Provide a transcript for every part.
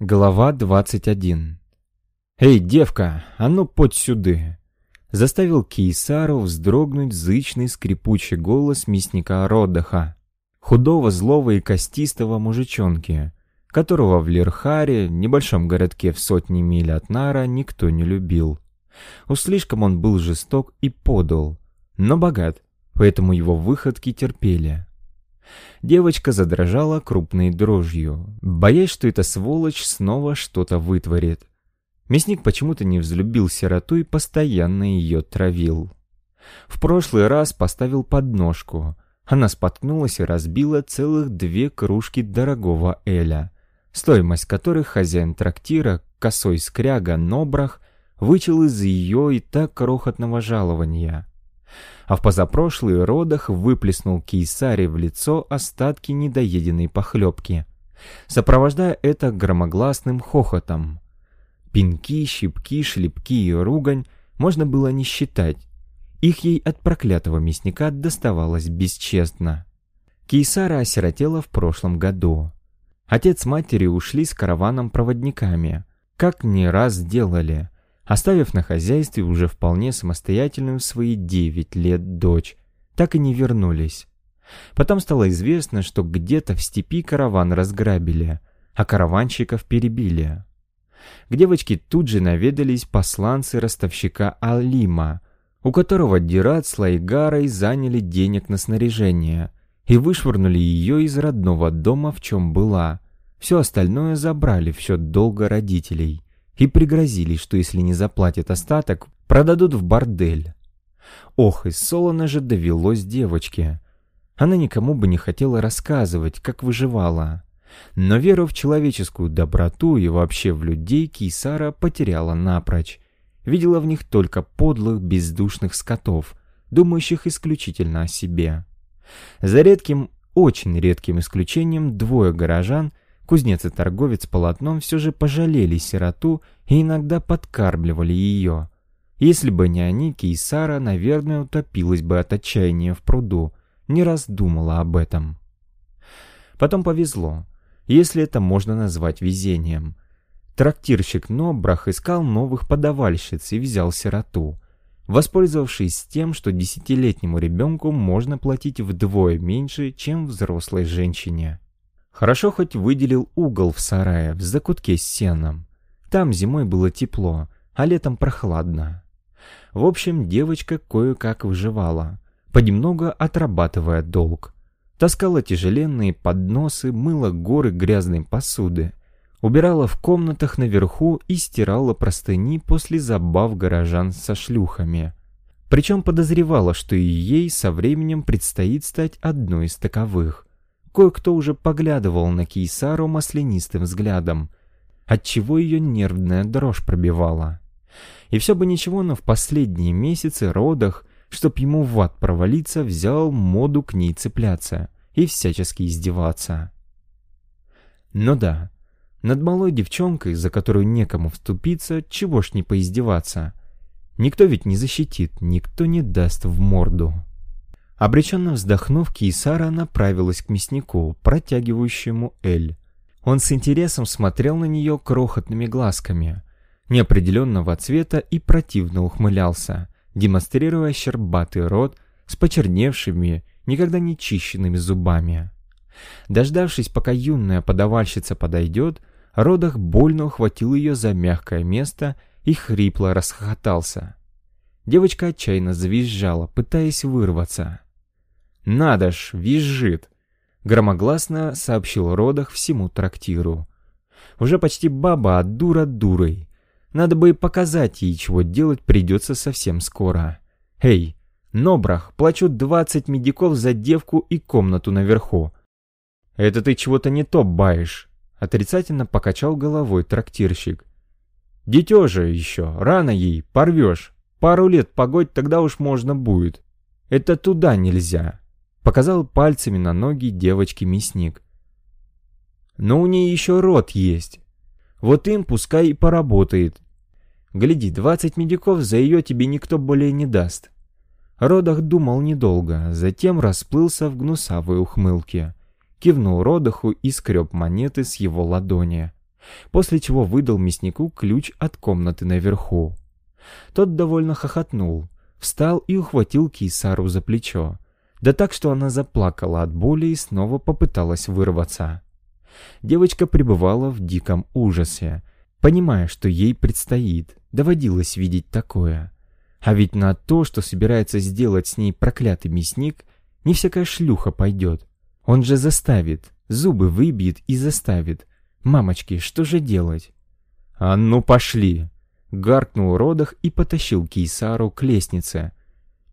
Глава 21 «Эй, девка, а ну подь сюды!» Заставил Кейсару вздрогнуть зычный скрипучий голос мясника Родаха, худого, злого и костистого мужичонки, которого в Лирхаре, небольшом городке в сотни миль от Нара, никто не любил. Уж слишком он был жесток и подал, но богат, поэтому его выходки терпели. Девочка задрожала крупной дрожью, боясь, что эта сволочь снова что-то вытворит. Мясник почему-то не взлюбил сироту и постоянно ее травил. В прошлый раз поставил подножку. Она споткнулась и разбила целых две кружки дорогого эля, стоимость которых хозяин трактира, косой скряга Нобрах, вычел из ее и так крохотного жалования а в позапрошлый родах выплеснул Кейсаре в лицо остатки недоеденной похлебки, сопровождая это громогласным хохотом. Пинки, щипки, шлепки и ругань можно было не считать. Их ей от проклятого мясника доставалось бесчестно. Кейсара осиротела в прошлом году. Отец с матерью ушли с караваном проводниками, как не раз делали – оставив на хозяйстве уже вполне самостоятельную свои девять лет дочь, так и не вернулись. Потом стало известно, что где-то в степи караван разграбили, а караванщиков перебили. К девочке тут же наведались посланцы ростовщика Алима, у которого Дират с Лайгарой заняли денег на снаряжение и вышвырнули ее из родного дома, в чем была. Все остальное забрали в счет долга родителей и пригрозили, что если не заплатят остаток, продадут в бордель. Ох, и солоно же довелось девочке. Она никому бы не хотела рассказывать, как выживала. Но веру в человеческую доброту и вообще в людей Кейсара потеряла напрочь. Видела в них только подлых, бездушных скотов, думающих исключительно о себе. За редким, очень редким исключением двое горожан – Кузнец и торговец полотном все же пожалели сироту и иногда подкармливали ее. Если бы не они, Кейсара, наверное, утопилась бы от отчаяния в пруду, не раз об этом. Потом повезло, если это можно назвать везением. Трактирщик Нобрах искал новых подавальщиц и взял сироту, воспользовавшись тем, что десятилетнему ребенку можно платить вдвое меньше, чем взрослой женщине. Хорошо хоть выделил угол в сарае, в закутке с сеном. Там зимой было тепло, а летом прохладно. В общем, девочка кое-как выживала, понемногу отрабатывая долг. Таскала тяжеленные подносы, мыла горы грязной посуды, убирала в комнатах наверху и стирала простыни после забав горожан со шлюхами. Причем подозревала, что и ей со временем предстоит стать одной из таковых. Кое-кто уже поглядывал на Кейсару маслянистым взглядом, отчего ее нервная дрожь пробивала. И все бы ничего, но в последние месяцы родах, чтоб ему в ад провалиться, взял моду к ней цепляться и всячески издеваться. Ну да, над малой девчонкой, за которую некому вступиться, чего ж не поиздеваться. Никто ведь не защитит, никто не даст в морду. Обреченно вздохнув, Кейсара направилась к мяснику, протягивающему Эль. Он с интересом смотрел на нее крохотными глазками, неопределенного цвета и противно ухмылялся, демонстрируя щербатый рот с почерневшими, никогда не чищенными зубами. Дождавшись, пока юная подавальщица подойдет, Родах больно ухватил ее за мягкое место и хрипло расхохотался. Девочка отчаянно завизжала, пытаясь вырваться. «Надо ж, визжит!» — громогласно сообщил Родах всему трактиру. «Уже почти баба, а дура дурой. Надо бы и показать ей, чего делать придется совсем скоро. Эй, Нобрах, плачу двадцать медиков за девку и комнату наверху». «Это ты чего-то не то баешь», — отрицательно покачал головой трактирщик. «Дитё же еще, рано ей, порвешь. Пару лет погодь, тогда уж можно будет. Это туда нельзя. Показал пальцами на ноги девочки мясник. Но у нее еще рот есть. Вот им пускай и поработает. Гляди, двадцать медиков за ее тебе никто более не даст. Родах думал недолго, затем расплылся в гнусавой ухмылке. Кивнул Родаху и скреб монеты с его ладони. после чего выдал мяснику ключ от комнаты наверху. Тот довольно хохотнул, встал и ухватил Кейсару за плечо, да так, что она заплакала от боли и снова попыталась вырваться. Девочка пребывала в диком ужасе, понимая, что ей предстоит, доводилось видеть такое. А ведь на то, что собирается сделать с ней проклятый мясник, не всякая шлюха пойдет. Он же заставит, зубы выбьет и заставит. Мамочки, что же делать? «А ну пошли!» Гаркнул Родах и потащил Кейсару к лестнице.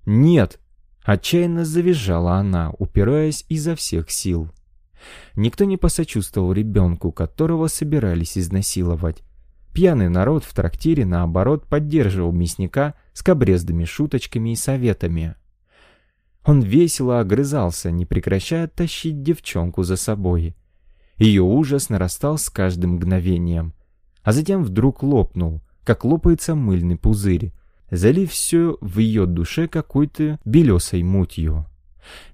«Нет!» Отчаянно завизжала она, упираясь изо всех сил. Никто не посочувствовал ребенку, которого собирались изнасиловать. Пьяный народ в трактире, наоборот, поддерживал мясника с кобрездыми шуточками и советами. Он весело огрызался, не прекращая тащить девчонку за собой. Ее ужас нарастал с каждым мгновением, а затем вдруг лопнул, как лопается мыльный пузырь, залив все в ее душе какой-то белесой мутью.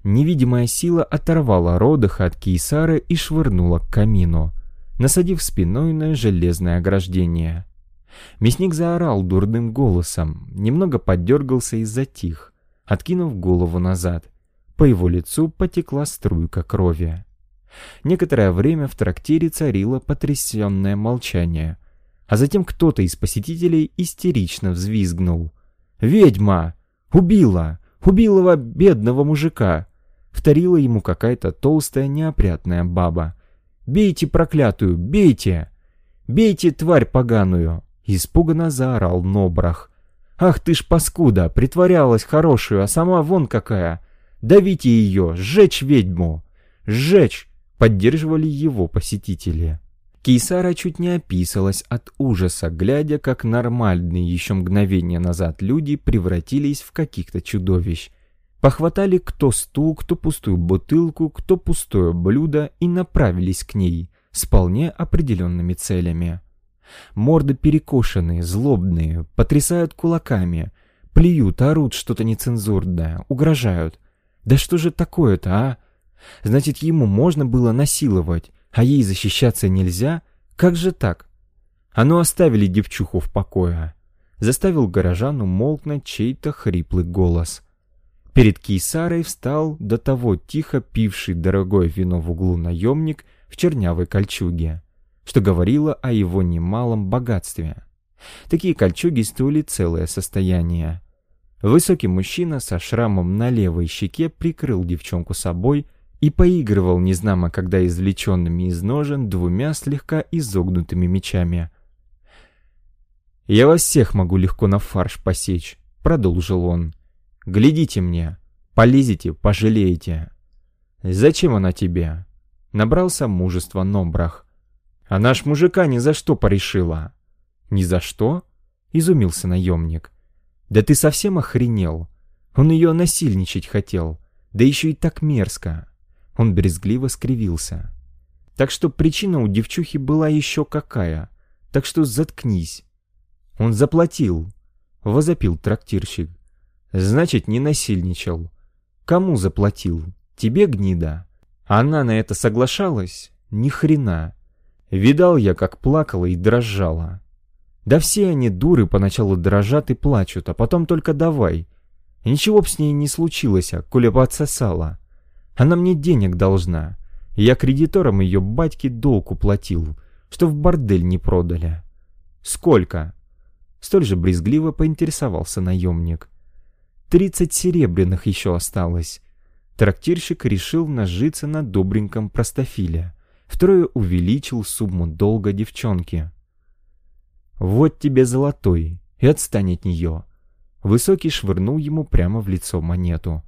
Невидимая сила оторвала Родоха от Кейсара и швырнула к камину, насадив спиной на железное ограждение. Мясник заорал дурным голосом, немного поддергался и затих, откинув голову назад. По его лицу потекла струйка крови. Некоторое время в трактире царило потрясенное молчание, а затем кто-то из посетителей истерично взвизгнул. «Ведьма! Убила! Убила бедного мужика!» Вторила ему какая-то толстая неопрятная баба. «Бейте проклятую! Бейте! Бейте тварь поганую!» Испуганно заорал Нобрах. «Ах ты ж паскуда! Притворялась хорошую, а сама вон какая! Давите ее! Сжечь ведьму! Сжечь!» Поддерживали его посетители. Кейсара чуть не описалась от ужаса, глядя, как нормальные еще мгновение назад люди превратились в каких-то чудовищ. Похватали кто стул, кто пустую бутылку, кто пустое блюдо и направились к ней с вполне определенными целями. Морды перекошенные, злобные, потрясают кулаками, плюют, орут что-то нецензурное, угрожают. Да что же такое-то, а? Значит, ему можно было насиловать, а ей защищаться нельзя? Как же так? А ну оставили девчуху в покое. Заставил горожан умолкнуть чей-то хриплый голос. Перед Кейсарой встал до того тихо пивший дорогое вино в углу наемник в чернявой кольчуге, что говорило о его немалом богатстве. Такие кольчуги стоили целое состояние. Высокий мужчина со шрамом на левой щеке прикрыл девчонку собой и поигрывал незнамо когда извлеченными из ножен двумя слегка изогнутыми мечами. «Я вас всех могу легко на фарш посечь», — продолжил он. «Глядите мне, полезете, пожалеете». «Зачем она тебе?» — набрался мужества Номбрах. «Она ж мужика ни за что порешила». «Ни за что?» — изумился наемник. «Да ты совсем охренел? Он ее насильничать хотел, да еще и так мерзко». Он брезгливо скривился. Так что причина у девчухи была еще какая. Так что заткнись. Он заплатил. Возопил трактирщик. Значит, не насильничал. Кому заплатил? Тебе, гнида? Она на это соглашалась? Ни хрена. Видал я, как плакала и дрожала. Да все они дуры поначалу дрожат и плачут, а потом только давай. Ничего б с ней не случилось, а коли бы отсосала. Она мне денег должна. Я кредиторам ее батьки долг уплатил, что в бордель не продали. Сколько? Столь же брезгливо поинтересовался наемник. Тридцать серебряных еще осталось. Трактирщик решил нажиться на добреньком простофиле. Втрое увеличил сумму долга девчонки. «Вот тебе золотой, и отстань от нее». Высокий швырнул ему прямо в лицо монету.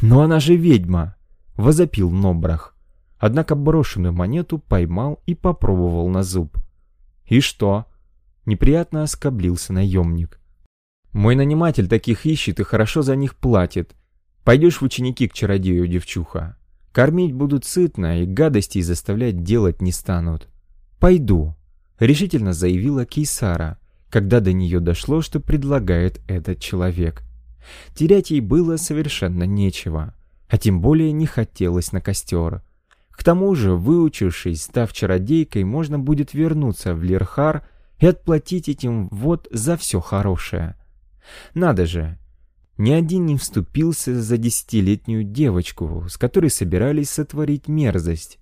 «Но она же ведьма!» — возопил Нобрах. Однако брошенную монету поймал и попробовал на зуб. «И что?» — неприятно оскоблился наемник. «Мой наниматель таких ищет и хорошо за них платит. Пойдешь в ученики к чародею, девчуха. Кормить будут сытно и гадостей заставлять делать не станут. Пойду», — решительно заявила Кейсара, когда до нее дошло, что предлагает этот человек. Терять ей было совершенно нечего а тем более не хотелось на костер. К тому же, выучившись, став чародейкой, можно будет вернуться в Лирхар и отплатить этим вот за все хорошее. Надо же, ни один не вступился за десятилетнюю девочку, с которой собирались сотворить мерзость.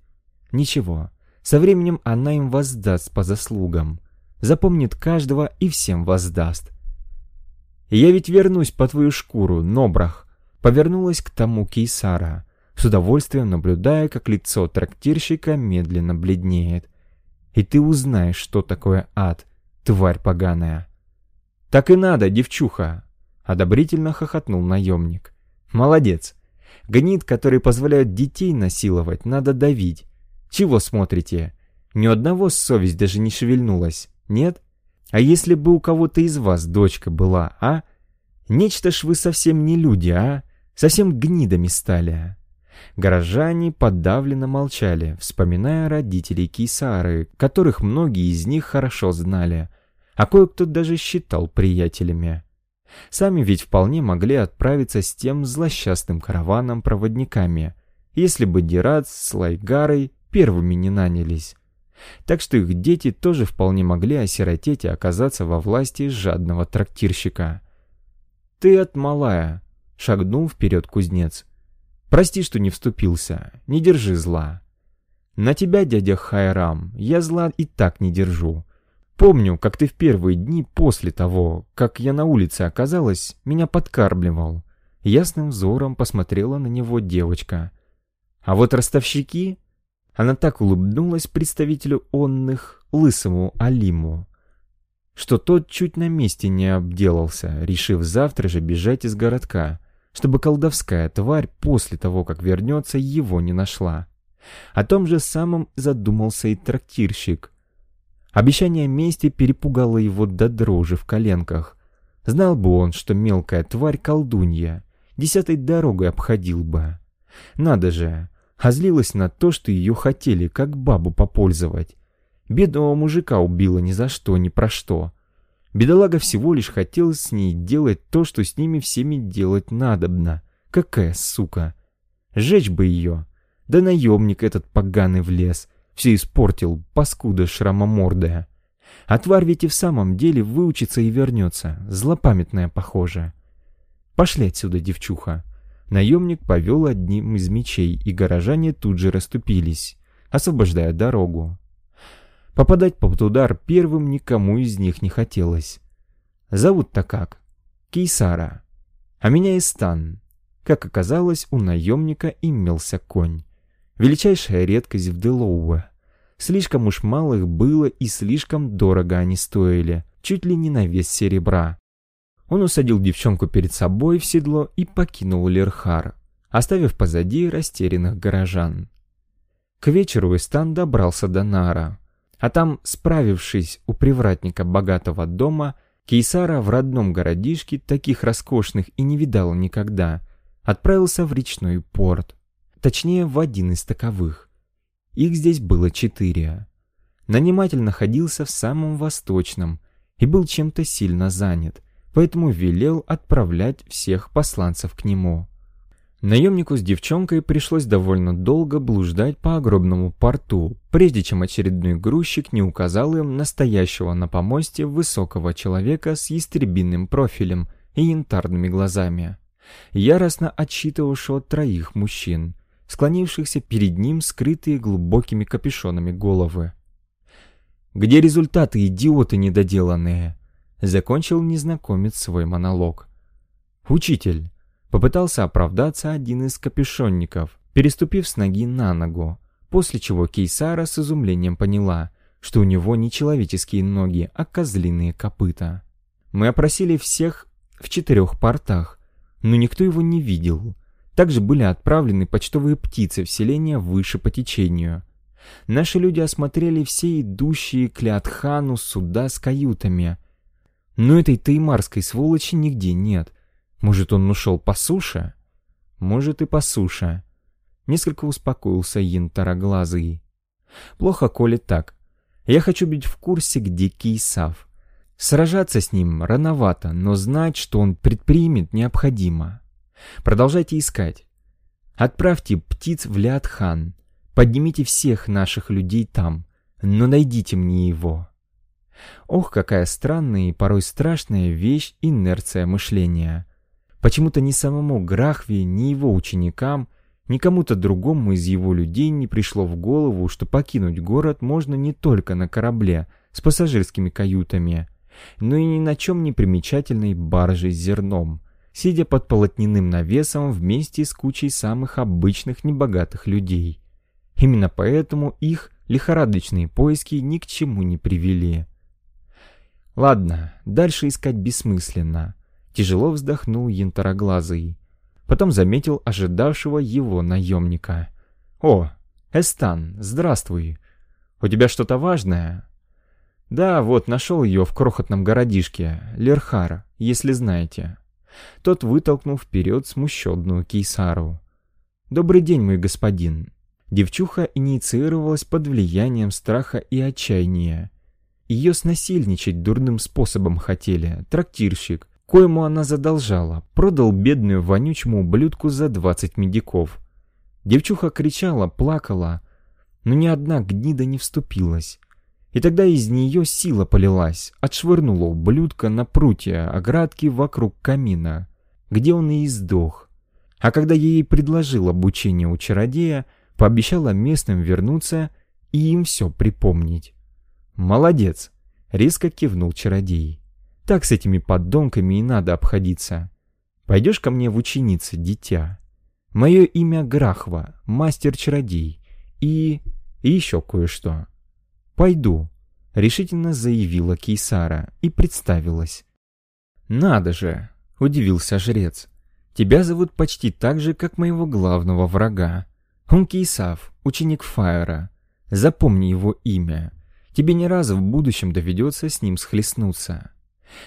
Ничего, со временем она им воздаст по заслугам. Запомнит каждого и всем воздаст. «Я ведь вернусь по твою шкуру, Нобрах», повернулась к тому Кейсара, с удовольствием наблюдая, как лицо трактирщика медленно бледнеет. «И ты узнаешь, что такое ад, тварь поганая». «Так и надо, девчуха!» — одобрительно хохотнул наемник. «Молодец! Гнид, который позволяет детей насиловать, надо давить. Чего смотрите? Ни одного совесть даже не шевельнулась, нет? А если бы у кого-то из вас дочка была, а? Нечто ж вы совсем не люди, а? Совсем гнидами стали? Горожане подавленно молчали, вспоминая родителей Кисары, которых многие из них хорошо знали, а кое-кто даже считал приятелями. Сами ведь вполне могли отправиться с тем злосчастным караваном проводниками, если бы Дират с Лайгарой первыми не нанялись. Так что их дети тоже вполне могли осиротеть и оказаться во власти жадного трактирщика. «Ты от малая», — шагнул вперед кузнец. «Прости, что не вступился, не держи зла». «На тебя, дядя Хайрам, я зла и так не держу. Помню, как ты в первые дни после того, как я на улице оказалась, меня подкармливал». Ясным взором посмотрела на него девочка. «А вот ростовщики она так улыбнулась представителю онных, лысому Алиму, что тот чуть на месте не обделался, решив завтра же бежать из городка, чтобы колдовская тварь после того, как вернется, его не нашла. О том же самом задумался и трактирщик. Обещание мести перепугало его до дрожи в коленках. Знал бы он, что мелкая тварь колдунья, десятой дорогой обходил бы. Надо же, а на то, что ее хотели, как бабу попользовать. Бедного мужика убила ни за что, ни про что. Бедолага всего лишь хотел с ней делать то, что с ними всеми делать надобно. Какая сука! Жечь бы ее! Да наемник этот поганый в лес. Все испортил, паскуда шрамомордая. А тварь ведь и в самом деле выучится и вернется, злопамятная похоже. Пошли отсюда, девчуха. Наемник повел одним из мечей, и горожане тут же расступились, освобождая дорогу. Попадать под удар первым никому из них не хотелось. Зовут-то как? Кейсара. А меня Истан. Как оказалось, у наемника имелся конь. Величайшая редкость в Делоуэ. Слишком уж мало их было и слишком дорого они стоили, чуть ли не на вес серебра. Он усадил девчонку перед собой в седло и покинул Лерхар, оставив позади растерянных горожан. К вечеру Истан добрался до Нара, а там, справившись у привратника богатого дома, Кейсара в родном городишке, таких роскошных и не видал никогда, отправился в речной порт, точнее в один из таковых. Их здесь было четыре. Наниматель находился в самом восточном и был чем-то сильно занят – поэтому велел отправлять всех посланцев к нему. Наемнику с девчонкой пришлось довольно долго блуждать по огромному порту, прежде чем очередной грузчик не указал им настоящего на помосте высокого человека с ястребиным профилем и янтарными глазами, яростно отсчитывавшего троих мужчин, склонившихся перед ним скрытые глубокими капюшонами головы. «Где результаты, идиоты недоделанные?» Закончил незнакомец свой монолог. «Учитель!» Попытался оправдаться один из капюшонников, переступив с ноги на ногу, после чего Кейсара с изумлением поняла, что у него не человеческие ноги, а козлиные копыта. Мы опросили всех в четырех портах, но никто его не видел. Также были отправлены почтовые птицы в селение выше по течению. Наши люди осмотрели все идущие к Леотхану суда с каютами – но этой таймарской сволочи нигде нет. Может, он ушел по суше? Может, и по суше. Несколько успокоился янтароглазый. Плохо, коли так. Я хочу быть в курсе, где Кейсав. Сражаться с ним рановато, но знать, что он предпримет, необходимо. Продолжайте искать. Отправьте птиц в Лиатхан. Поднимите всех наших людей там, но найдите мне его. Ох, какая странная и порой страшная вещь инерция мышления. Почему-то ни самому Грахве, ни его ученикам, ни кому-то другому из его людей не пришло в голову, что покинуть город можно не только на корабле с пассажирскими каютами, но и ни на чем не примечательной баржей с зерном, сидя под полотняным навесом вместе с кучей самых обычных небогатых людей. Именно поэтому их лихорадочные поиски ни к чему не привели. Ладно, дальше искать бессмысленно. Тяжело вздохнул янтароглазый. Потом заметил ожидавшего его наемника. «О, Эстан, здравствуй. У тебя что-то важное?» «Да, вот, нашел ее в крохотном городишке, Лерхара, если знаете». Тот вытолкнул вперед смущенную Кейсару. «Добрый день, мой господин». Девчуха инициировалась под влиянием страха и отчаяния. Ее снасильничать дурным способом хотели, трактирщик, коему она задолжала, продал бедную вонючему ублюдку за двадцать медиков. Девчуха кричала, плакала, но ни одна гнида не вступилась. И тогда из нее сила полилась, отшвырнула ублюдка на прутья оградки вокруг камина, где он и издох. А когда ей предложил обучение у чародея, пообещала местным вернуться и им все припомнить. «Молодец!» — резко кивнул чародей. «Так с этими поддонками и надо обходиться. Пойдешь ко мне в ученицы, дитя? Мое имя Грахва, мастер-чародей, и... и еще кое-что». «Пойду», — решительно заявила Кейсара и представилась. «Надо же!» — удивился жрец. «Тебя зовут почти так же, как моего главного врага. Он Кейсав, ученик Фаера. Запомни его имя. Тебе ни разу в будущем доведется с ним схлестнуться».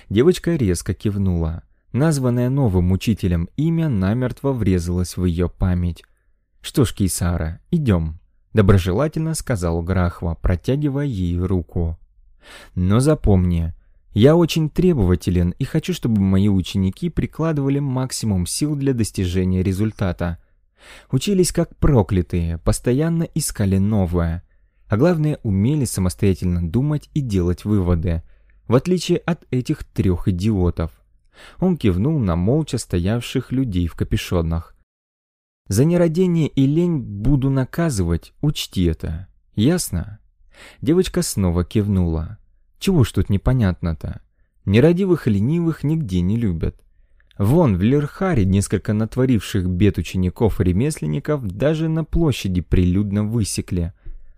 Девочка резко кивнула. Названное новым учителем имя намертво врезалось в ее память. «Что ж, Кейсара, идем». Доброжелательно сказал Грахва, протягивая ей руку. Но запомни, я очень требователен и хочу, чтобы мои ученики прикладывали максимум сил для достижения результата. Учились как проклятые, постоянно искали новое. А главное, умели самостоятельно думать и делать выводы, в отличие от этих трех идиотов. Он кивнул на молча стоявших людей в капюшонах. За нерадение и лень буду наказывать, учти это. Ясно?» Девочка снова кивнула. «Чего ж тут непонятно-то? Нерадивых и ленивых нигде не любят. Вон, в Лерхаре несколько натворивших бед учеников и ремесленников даже на площади прилюдно высекли.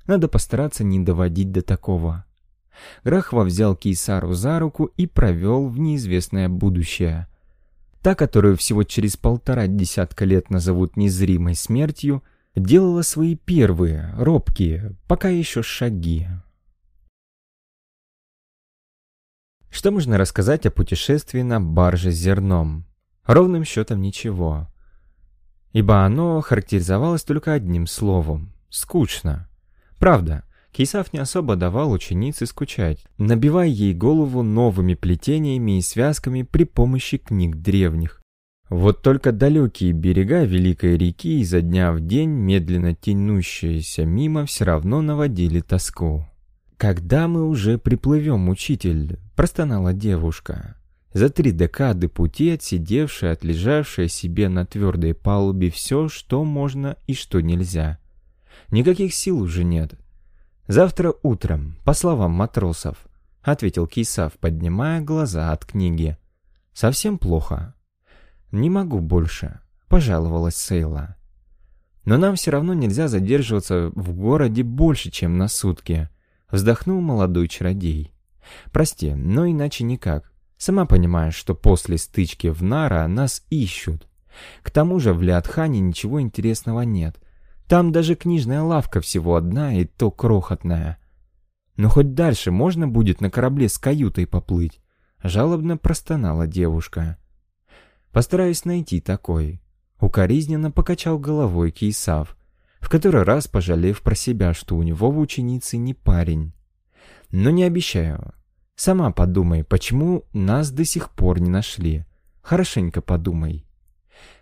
Надо постараться не доводить до такого». Грахва взял Кейсару за руку и провел в неизвестное будущее – Та, которую всего через полтора десятка лет назовут незримой смертью, делала свои первые, робкие, пока еще шаги. Что можно рассказать о путешествии на барже с зерном? Ровным счетом ничего. Ибо оно характеризовалось только одним словом – скучно. Правда, Кейсав не особо давал ученице скучать, набивая ей голову новыми плетениями и связками при помощи книг древних. Вот только далекие берега Великой реки изо дня в день, медленно тянущиеся мимо, все равно наводили тоску. «Когда мы уже приплывем, учитель?» – простонала девушка. За три декады пути отсидевшая, отлежавшая себе на твердой палубе все, что можно и что нельзя. Никаких сил уже нет – «Завтра утром, по словам матросов», — ответил Кейсав, поднимая глаза от книги. «Совсем плохо». «Не могу больше», — пожаловалась Сейла. «Но нам все равно нельзя задерживаться в городе больше, чем на сутки», — вздохнул молодой чародей. «Прости, но иначе никак. Сама понимаешь, что после стычки в Нара нас ищут. К тому же в Лиатхане ничего интересного нет. Там даже книжная лавка всего одна и то крохотная. Но хоть дальше можно будет на корабле с каютой поплыть, жалобно простонала девушка. Постараюсь найти такой. Укоризненно покачал головой Кейсав, в который раз пожалев про себя, что у него в ученице не парень. Но не обещаю. Сама подумай, почему нас до сих пор не нашли. Хорошенько подумай.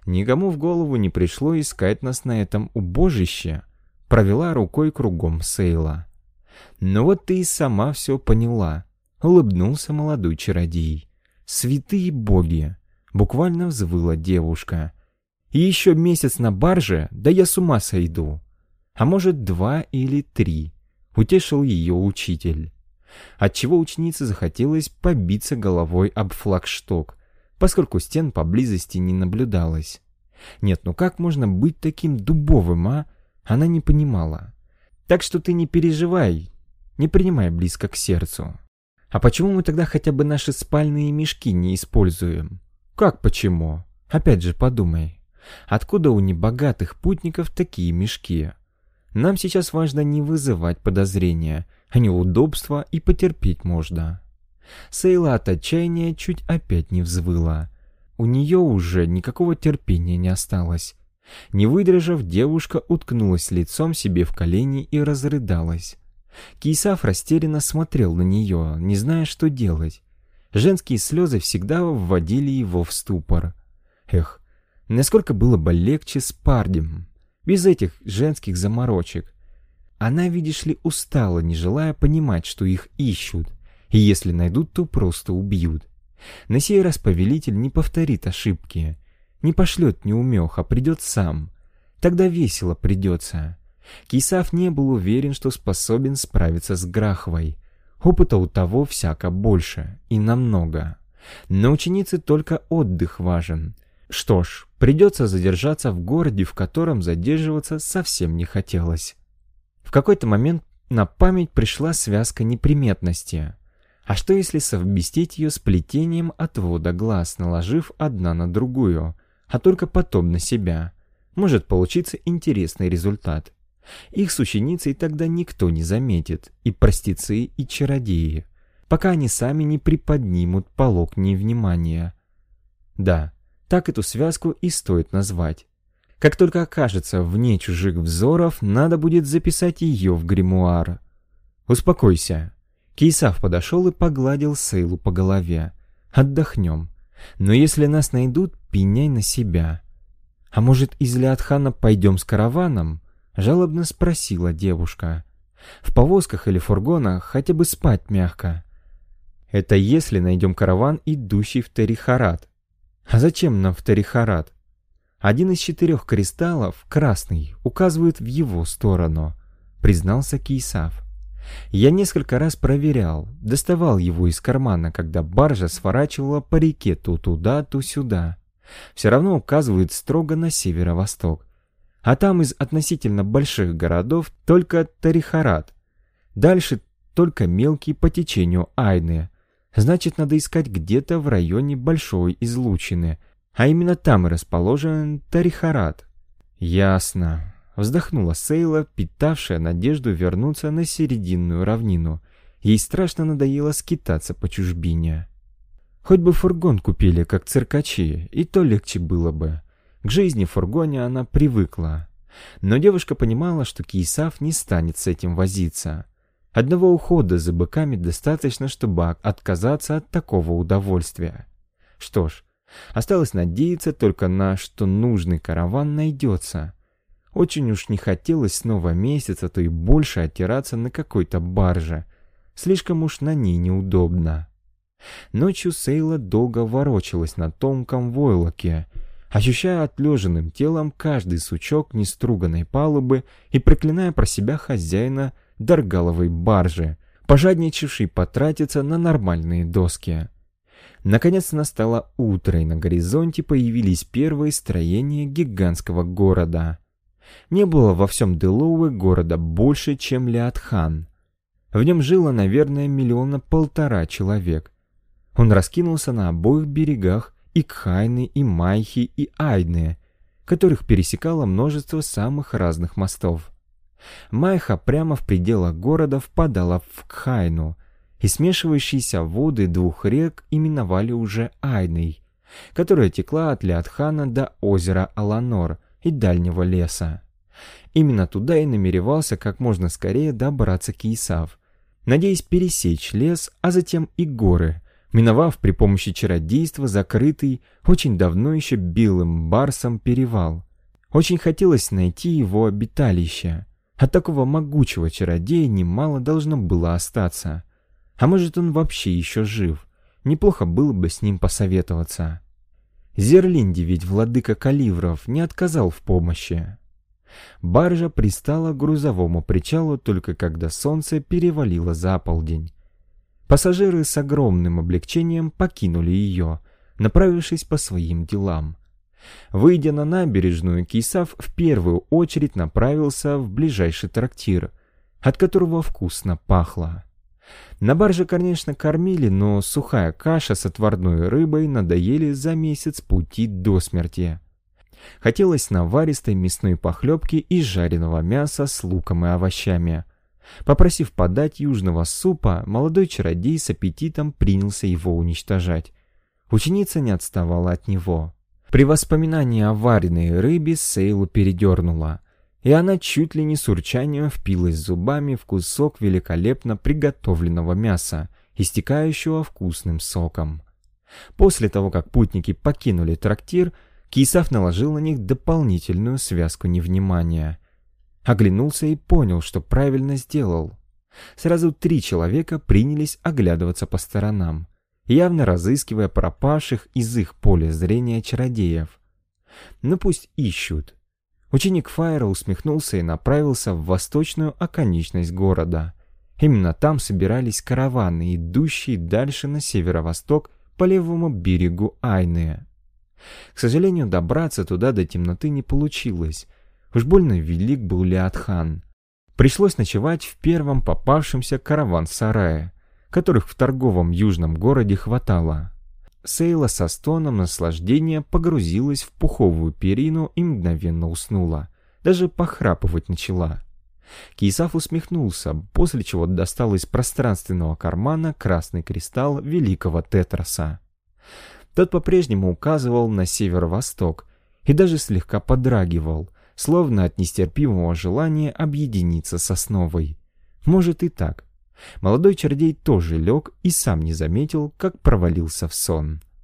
Никому в голову не пришло искать нас на этом убожище, провела рукой кругом Сейла. «Ну вот ты и сама все поняла», — улыбнулся молодой чародей. «Святые боги!» — буквально взвыла девушка. «И еще месяц на барже, да я с ума сойду. А может, два или три», — утешил ее учитель. Отчего ученице захотелось побиться головой об флагшток, поскольку стен поблизости не наблюдалось. Нет, ну как можно быть таким дубовым, а? Она не понимала. Так что ты не переживай, не принимай близко к сердцу. А почему мы тогда хотя бы наши спальные мешки не используем? Как почему? Опять же подумай. Откуда у небогатых путников такие мешки? Нам сейчас важно не вызывать подозрения, а неудобства и потерпеть можно. Сейла от отчаяния чуть опять не взвыла. У нее уже никакого терпения не осталось. Не выдержав, девушка уткнулась лицом себе в колени и разрыдалась. Кейсав растерянно смотрел на нее, не зная, что делать. Женские слезы всегда вводили его в ступор. Эх, насколько было бы легче с Пардем, без этих женских заморочек. Она, видишь ли, устала, не желая понимать, что их ищут, если найдут, то просто убьют. На сей раз повелитель не повторит ошибки, не пошлет неумех, а придет сам. Тогда весело придется. Кисав не был уверен, что способен справиться с Грахвой. Опыта у того всяко больше и намного. Но ученице только отдых важен. Что ж, придется задержаться в городе, в котором задерживаться совсем не хотелось. В какой-то момент на память пришла связка неприметности. А что если совместить ее с плетением отвода глаз, наложив одна на другую, а только потом на себя? Может получиться интересный результат. Их с ученицей тогда никто не заметит, и простецы, и чародеи, пока они сами не приподнимут полог невнимания. Да, так эту связку и стоит назвать. Как только окажется вне чужих взоров, надо будет записать ее в гримуар. Успокойся. Кейсав подошел и погладил Сейлу по голове. Отдохнем. Но если нас найдут, пеняй на себя. А может, из Лиатхана пойдем с караваном? Жалобно спросила девушка. В повозках или фургонах хотя бы спать мягко. Это если найдем караван, идущий в Терихарат. А зачем нам в Терихарат? Один из четырех кристаллов, красный, указывает в его сторону, признался Кейсав. Я несколько раз проверял, доставал его из кармана, когда баржа сворачивала по реке то туда, то сюда. Все равно указывает строго на северо-восток а там из относительно больших городов только Тарихарат. Дальше только мелкие по течению Айны. Значит, надо искать где-то в районе Большой Излучины, а именно там и расположен Тарихарат. Ясно. Вздохнула Сейла, питавшая надежду вернуться на серединную равнину. Ей страшно надоело скитаться по чужбине. Хоть бы фургон купили, как циркачи, и то легче было бы. К жизни в фургоне она привыкла. Но девушка понимала, что Киесав не станет с этим возиться. Одного ухода за быками достаточно, чтобы отказаться от такого удовольствия. Что ж, осталось надеяться только на, что нужный караван найдется. Очень уж не хотелось снова месяца, то и больше оттираться на какой-то барже. Слишком уж на ней неудобно. Ночью Сейла долго ворочалась на тонком войлоке, ощущая отлеженным телом каждый сучок неструганной палубы и проклиная про себя хозяина Даргаловой баржи, пожадничавший потратиться на нормальные доски. Наконец настало утро, и на горизонте появились первые строения гигантского города. Не было во всем Делоуэ города больше, чем Лиатхан. В нем жило, наверное, миллиона полтора человек. Он раскинулся на обоих берегах и Кхайны, и Майхи, и Айны, которых пересекало множество самых разных мостов. Майха прямо в пределах города впадала в Кхайну, и смешивающиеся воды двух рек именовали уже Айной, которая текла от Лиатхана до озера Аланор и дальнего леса. Именно туда и намеревался как можно скорее добраться Киесав, надеясь пересечь лес, а затем и горы, миновав при помощи чародейства закрытый очень давно еще белым барсом перевал. Очень хотелось найти его обиталище. От такого могучего чародея немало должно было остаться. А может, он вообще еще жив? Неплохо было бы с ним посоветоваться. Зерлинди ведь владыка каливров не отказал в помощи. Баржа пристала к грузовому причалу только когда солнце перевалило за полдень. Пассажиры с огромным облегчением покинули ее, направившись по своим делам. Выйдя на набережную, Кисав в первую очередь направился в ближайший трактир, от которого вкусно пахло. На барже, конечно, кормили, но сухая каша с отварной рыбой надоели за месяц пути до смерти. Хотелось наваристой мясной похлебки и жареного мяса с луком и овощами. Попросив подать южного супа, молодой чародей с аппетитом принялся его уничтожать. Ученица не отставала от него. При воспоминании о вареной рыбе Сейлу передернула, и она чуть ли не с урчанием впилась зубами в кусок великолепно приготовленного мяса, истекающего вкусным соком. После того, как путники покинули трактир, Кисав наложил на них дополнительную связку невнимания. Оглянулся и понял, что правильно сделал. Сразу три человека принялись оглядываться по сторонам, явно разыскивая пропавших из их поля зрения чародеев. Ну пусть ищут. Ученик Файра усмехнулся и направился в восточную оконечность города. Именно там собирались караваны, идущие дальше на северо-восток по левому берегу Айны. К сожалению, добраться туда до темноты не получилось. Уж больно велик был Лиатхан. Пришлось ночевать в первом попавшемся караван-сарае, которых в торговом южном городе хватало. Сейла со стоном наслаждения погрузилась в пуховую перину и мгновенно уснула. Даже похрапывать начала. Кисав усмехнулся, после чего достал из пространственного кармана красный кристалл великого Тетраса. Тот по-прежнему указывал на северо-восток и даже слегка подрагивал, словно от нестерпимого желания объединиться с основой. Может и так. Молодой чердей тоже лег и сам не заметил, как провалился в сон.